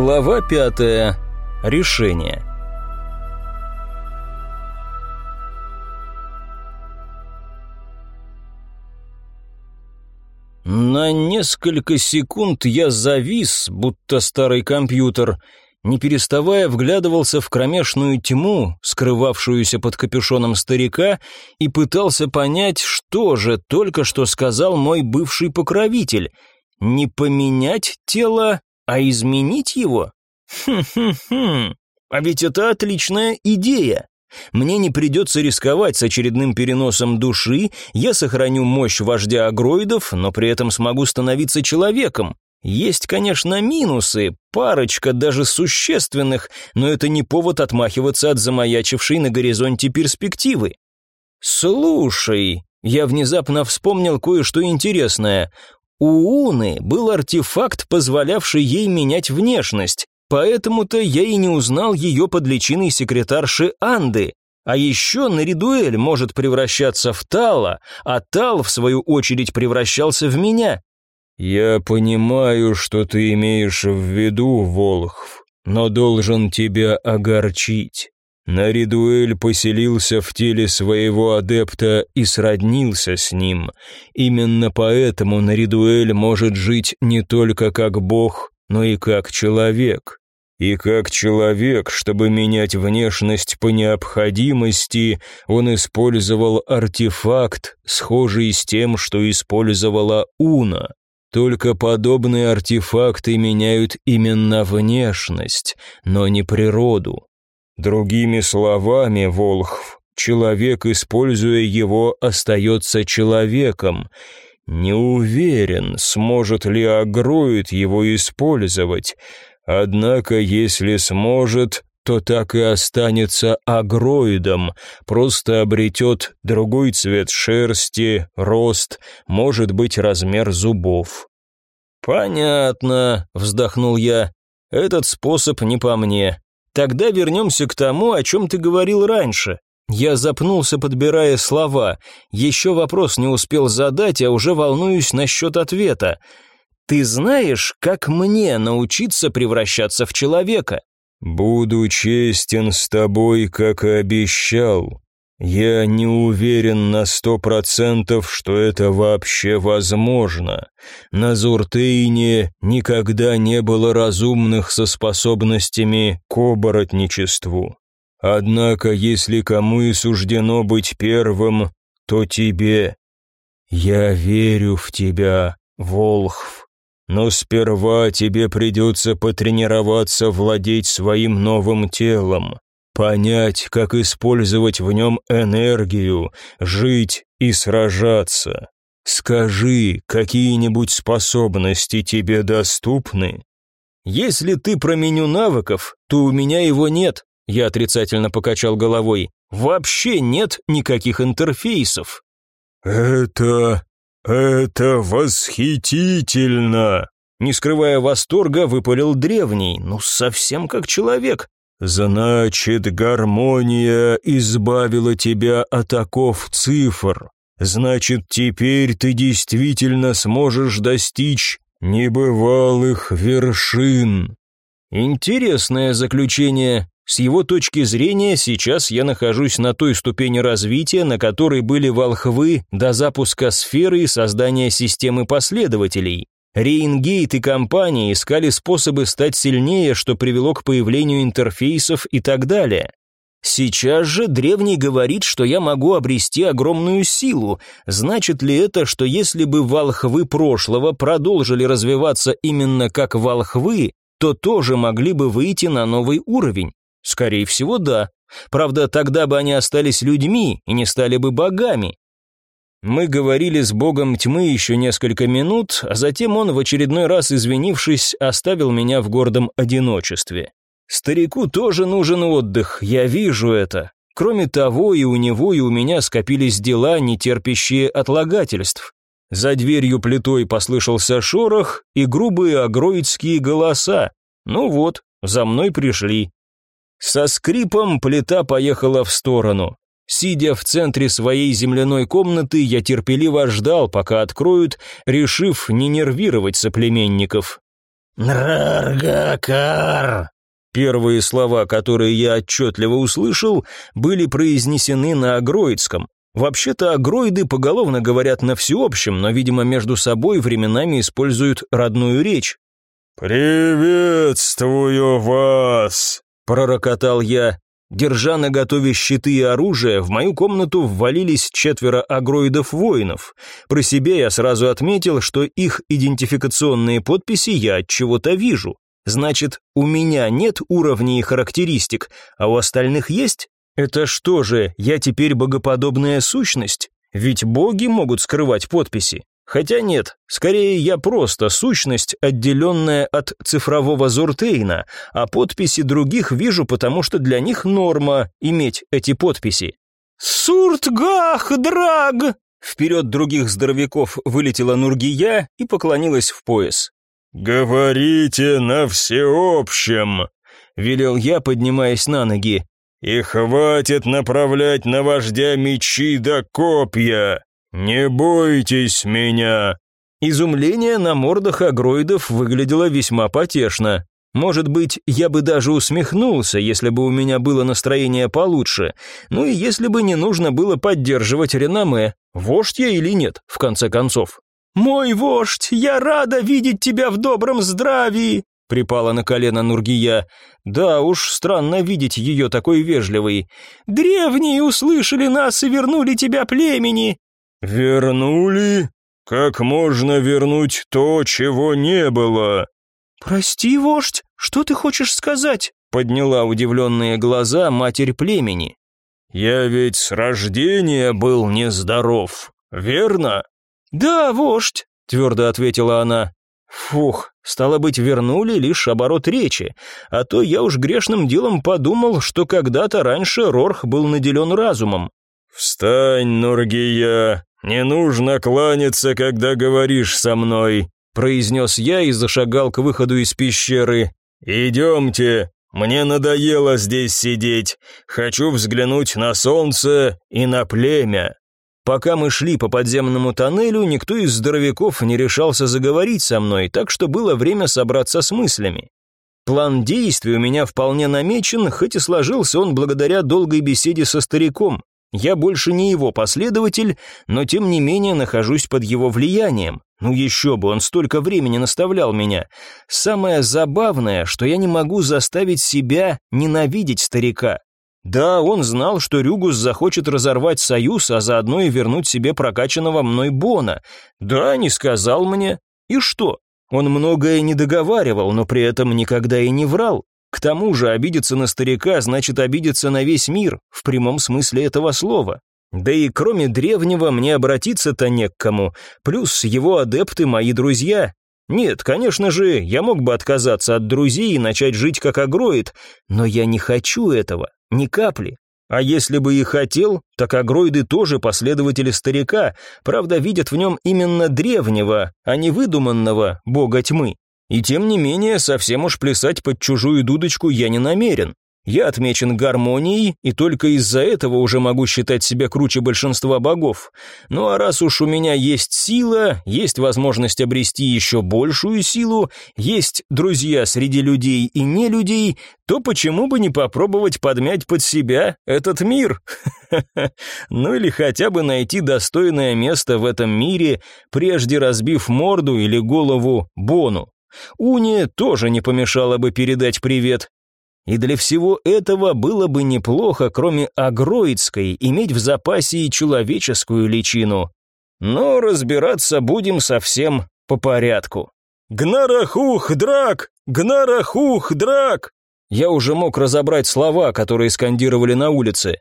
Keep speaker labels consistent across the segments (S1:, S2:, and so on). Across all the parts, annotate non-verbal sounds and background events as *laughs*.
S1: Глава пятая. Решение. На несколько секунд я завис, будто старый компьютер, не переставая вглядывался в кромешную тьму, скрывавшуюся под капюшоном старика, и пытался понять, что же только что сказал мой бывший покровитель. Не поменять тело, а изменить его? Хм-хм-хм, а ведь это отличная идея. Мне не придется рисковать с очередным переносом души, я сохраню мощь вождя агроидов, но при этом смогу становиться человеком. Есть, конечно, минусы, парочка даже существенных, но это не повод отмахиваться от замаячившей на горизонте перспективы. Слушай, я внезапно вспомнил кое-что интересное. У Уны был артефакт, позволявший ей менять внешность. Поэтому-то я и не узнал ее под личиной секретарши Анды. А еще Наридуэль может превращаться в Тала, а Тал, в свою очередь, превращался в меня.
S2: «Я понимаю, что ты имеешь в виду, Волхв, но должен тебя огорчить. Наридуэль поселился в теле своего адепта и сроднился с ним. Именно поэтому Наридуэль может жить не только как бог, но и как человек. И как человек, чтобы менять внешность по необходимости, он использовал артефакт, схожий с тем, что использовала Уна. Только подобные артефакты меняют именно внешность, но не природу. Другими словами, Волхв, человек, используя его, остается человеком, не уверен, сможет ли Агроид его использовать. Однако, если сможет, то так и останется агроидом, просто обретет другой цвет шерсти, рост, может быть, размер зубов.
S1: «Понятно», — вздохнул я. «Этот способ не по мне. Тогда вернемся к тому, о чем ты говорил раньше. Я запнулся, подбирая слова. Еще вопрос не успел задать, а уже волнуюсь насчет ответа. Ты знаешь, как мне научиться превращаться в человека?
S2: Буду честен с тобой, как и обещал. Я не уверен на сто процентов, что это вообще возможно. На Зуртейне никогда не было разумных со способностями к оборотничеству. Однако, если кому и суждено быть первым, то тебе. Я верю в тебя, Волхв. Но сперва тебе придется потренироваться владеть своим новым телом, понять, как использовать в нем энергию, жить и сражаться. Скажи, какие-нибудь способности тебе доступны?
S1: Если ты про меню навыков, то у меня его нет, я отрицательно покачал головой. Вообще нет никаких интерфейсов.
S2: Это это восхитительно,
S1: не скрывая восторга, выпалил древний, ну совсем как человек.
S2: Значит, гармония избавила тебя от оков цифр. Значит, теперь ты действительно сможешь достичь небывалых вершин.
S1: Интересное заключение. С его точки зрения, сейчас я нахожусь на той ступени развития, на которой были волхвы до запуска сферы и создания системы последователей. Рейнгейт и компания искали способы стать сильнее, что привело к появлению интерфейсов и так далее. Сейчас же древний говорит, что я могу обрести огромную силу. Значит ли это, что если бы волхвы прошлого продолжили развиваться именно как волхвы, то тоже могли бы выйти на новый уровень? Скорее всего, да. Правда, тогда бы они остались людьми и не стали бы богами. Мы говорили с богом тьмы еще несколько минут, а затем он, в очередной раз извинившись, оставил меня в гордом одиночестве. Старику тоже нужен отдых, я вижу это. Кроме того, и у него, и у меня скопились дела, не терпящие отлагательств. За дверью плитой послышался шорох и грубые агроидские голоса. Ну вот, за мной пришли. Со скрипом плита поехала в сторону. Сидя в центре своей земляной комнаты, я терпеливо ждал, пока откроют, решив не нервировать соплеменников. «Нраргакар!» Первые слова, которые я отчетливо услышал, были произнесены на агроидском. Вообще-то агроиды поголовно говорят на всеобщем, но, видимо, между собой временами используют родную речь.
S2: «Приветствую вас!» – пророкотал я. Держа на готове щиты и оружие, в мою комнату ввалились четверо агроидов-воинов. Про себя я сразу отметил, что их идентификационные подписи я от чего-то вижу. Значит, у меня нет уровней и характеристик, а у остальных есть? Это что же, я теперь богоподобная сущность? Ведь боги могут скрывать подписи. Хотя нет, скорее я просто сущность, отделенная от цифрового Зуртейна, а подписи других вижу, потому что для них норма иметь эти подписи. «Суртгах, драг!» Вперед других здоровяков вылетела Нургия и поклонилась в пояс.
S3: «Говорите на всеобщем», — велел я, поднимаясь на ноги. «И хватит направлять на вождя мечи да копья. «Не бойтесь меня!»
S1: Изумление на мордах агроидов выглядело весьма потешно. Может быть, я бы даже усмехнулся, если бы у меня было настроение получше, ну и если бы не нужно было поддерживать реноме, вождь я или нет, в конце концов. «Мой вождь, я рада видеть тебя в добром здравии!» припала на колено Нургия. Да уж, странно видеть ее такой вежливой. «Древние услышали нас и вернули тебя племени.
S3: «Вернули? Как можно вернуть то, чего не было?»
S1: «Прости, вождь, что ты хочешь сказать?» Подняла удивленные глаза матерь племени.
S3: «Я ведь с рождения был нездоров, верно?»
S1: «Да, вождь», — твердо ответила она. Фух, стало быть, вернули лишь оборот речи, а то я уж грешным делом подумал, что когда-то раньше Рорх был наделен разумом.
S3: «Встань, Нургия, не нужно кланяться, когда говоришь со мной», произнес я и зашагал к выходу из пещеры. «Идемте, мне надоело здесь сидеть, хочу взглянуть на солнце и на племя».
S1: Пока мы шли по подземному тоннелю, никто из здоровяков не решался заговорить со мной, так что было время собраться с мыслями. План действий у меня вполне намечен, хоть и сложился он благодаря долгой беседе со стариком. Я больше не его последователь, но тем не менее нахожусь под его влиянием. Ну еще бы, он столько времени наставлял меня. Самое забавное, что я не могу заставить себя ненавидеть старика. Да, он знал, что Рюгус захочет разорвать союз, а заодно и вернуть себе прокачанного мной Бона. Да, не сказал мне. И что? Он многое не договаривал, но при этом никогда и не врал. К тому же обидеться на старика значит обидеться на весь мир, в прямом смысле этого слова. Да и кроме древнего мне обратиться-то не к кому, плюс его адепты мои друзья. Нет, конечно же, я мог бы отказаться от друзей и начать жить как агроид, но я не хочу этого, ни капли. А если бы и хотел, так агроиды тоже последователи старика, правда видят в нем именно древнего, а не выдуманного бога тьмы. И тем не менее, совсем уж плясать под чужую дудочку я не намерен. Я отмечен гармонией, и только из-за этого уже могу считать себя круче большинства богов. Ну а раз уж у меня есть сила, есть возможность обрести еще большую силу, есть друзья среди людей и не людей, то почему бы не попробовать подмять под себя этот мир? *laughs* Ну или хотя бы найти достойное место в этом мире, прежде разбив морду или голову Бону. Уне тоже не помешало бы передать привет. И для всего этого было бы неплохо, кроме агроидской, иметь в запасе и человеческую личину. Но разбираться будем совсем по порядку.
S3: «Гнарахух, драк! Гнарахух, драк!»
S1: Я уже мог разобрать слова, которые скандировали на улице.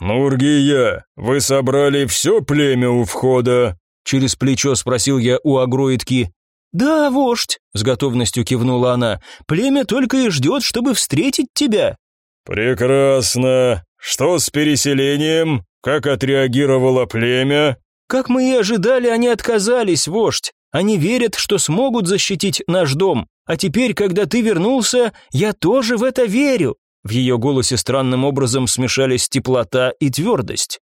S3: «Мургия, вы собрали все племя у входа?»
S1: Через плечо спросил я у агроидки. «Да, вождь», — с готовностью кивнула она, — «племя только и ждет, чтобы встретить тебя».
S3: «Прекрасно. Что с переселением? Как отреагировало племя?»
S1: «Как мы и ожидали, они отказались, вождь. Они верят, что смогут защитить наш дом. А теперь, когда ты вернулся, я тоже в это верю». В ее голосе странным образом смешались теплота и твердость.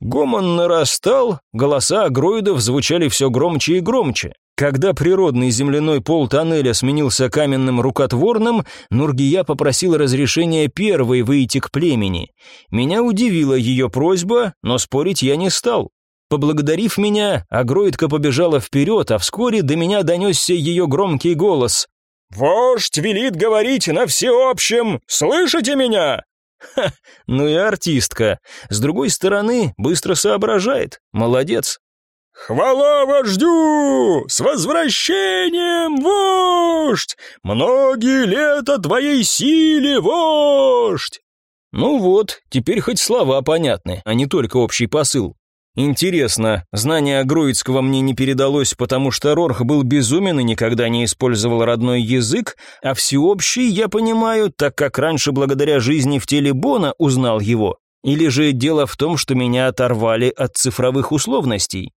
S1: Гомон нарастал, голоса агроидов звучали все громче и громче. Когда природный земляной пол тоннеля сменился каменным рукотворным, Нургия попросила разрешения первой выйти к племени. Меня удивила ее просьба, но спорить я не стал. Поблагодарив меня, агроидка побежала вперед, а вскоре до меня донесся ее громкий голос.
S3: «Вождь велит говорить на всеобщем! Слышите меня?»
S1: Ха, ну и артистка. С другой стороны, быстро соображает. Молодец.
S3: «Хвала вождю! С возвращением, вождь! Многие лета твоей силе, вождь!»
S1: Ну вот, теперь хоть слова понятны, а не только общий посыл. Интересно, знание Агроидского мне не передалось, потому что Рорх был безумен и никогда не использовал родной язык, а всеобщий я понимаю, так как раньше благодаря жизни в теле Бона узнал его. Или же дело в том, что меня оторвали от цифровых условностей.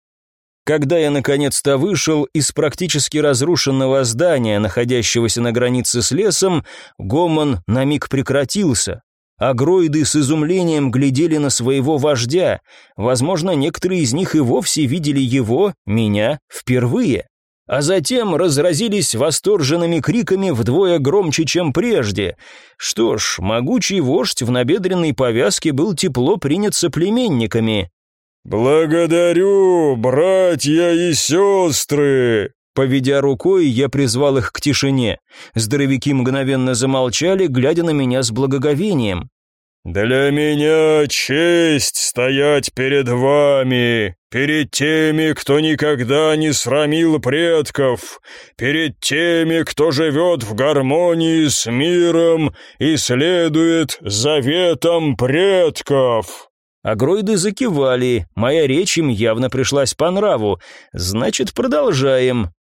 S1: Когда я наконец-то вышел из практически разрушенного здания, находящегося на границе с лесом, гомон на миг прекратился. Агроиды с изумлением глядели на своего вождя. Возможно, некоторые из них и вовсе видели его, меня, впервые. А затем разразились восторженными криками вдвое громче, чем прежде. Что ж, могучий вождь в набедренной повязке был тепло принят соплеменниками.
S3: «Благодарю, братья и сестры!»
S1: Поведя рукой, я призвал их к тишине. Здоровяки мгновенно замолчали, глядя на меня с благоговением.
S3: «Для меня честь стоять перед вами, перед теми, кто никогда не срамил предков, перед теми, кто живет в гармонии с миром и следует заветам предков».
S1: Агроиды закивали, моя речь им явно пришлась по нраву. Значит, продолжаем.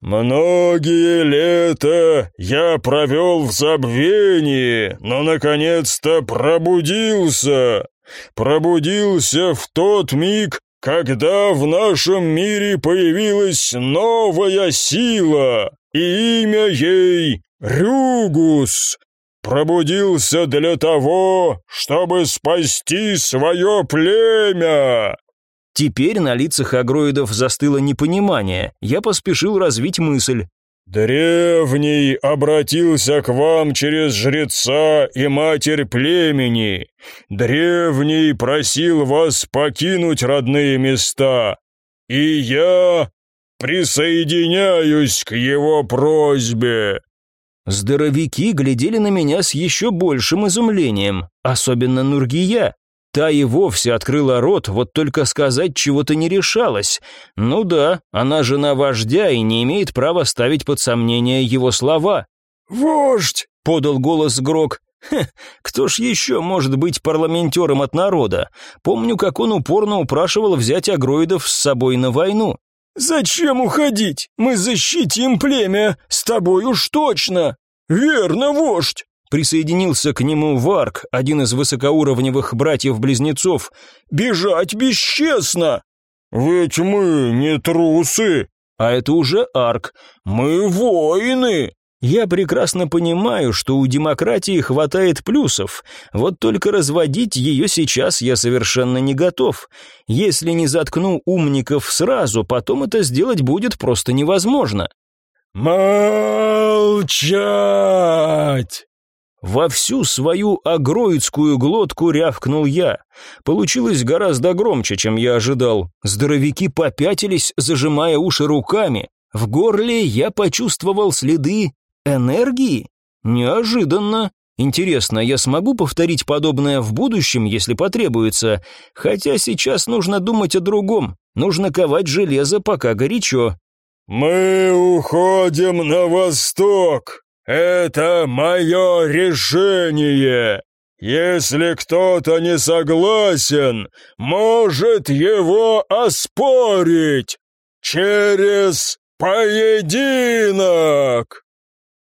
S3: «Многие лета я провел в забвении, но наконец-то пробудился. Пробудился в тот миг, когда в нашем мире появилась новая сила, и имя ей Рюгус, пробудился для того, чтобы спасти свое племя!»
S1: Теперь на лицах агроидов застыло непонимание. Я поспешил развить мысль.
S3: «Древний обратился к вам через жреца и матерь племени. Древний просил вас покинуть родные места. И я присоединяюсь к его просьбе».
S1: Здоровики глядели на меня с еще большим изумлением, особенно Нургия. Та и вовсе открыла рот, вот только сказать чего-то не решалась. Ну да, она жена вождя и не имеет права ставить под сомнение его слова.
S3: «Вождь!» — подал голос Грок.
S1: Кто ж еще может быть парламентером от народа? Помню, как он упорно упрашивал взять агроидов с собой на войну.
S3: «Зачем уходить? Мы защитим племя, с тобой уж точно!» «Верно, вождь!»
S1: Присоединился к нему Варк, один из высокоуровневых братьев-близнецов.
S3: «Бежать бесчестно!» «Ведь мы не трусы!»
S1: «А это уже Арк.
S3: Мы воины!»
S1: Я прекрасно понимаю, что у демократии хватает плюсов, вот только разводить ее сейчас я совершенно не готов. Если не заткну умников сразу, потом это сделать будет просто невозможно.
S3: «Молчать!»
S1: Во всю свою агроидскую глотку рявкнул я. Получилось гораздо громче, чем я ожидал. Здоровяки попятились, зажимая уши руками. В горле я почувствовал следы Энергии? Неожиданно. Интересно, я смогу повторить подобное в будущем, если потребуется? Хотя сейчас нужно думать о другом. Нужно ковать железо, пока горячо.
S3: «Мы уходим на восток. Это мое решение. Если кто-то не согласен, может его оспорить через поединок!»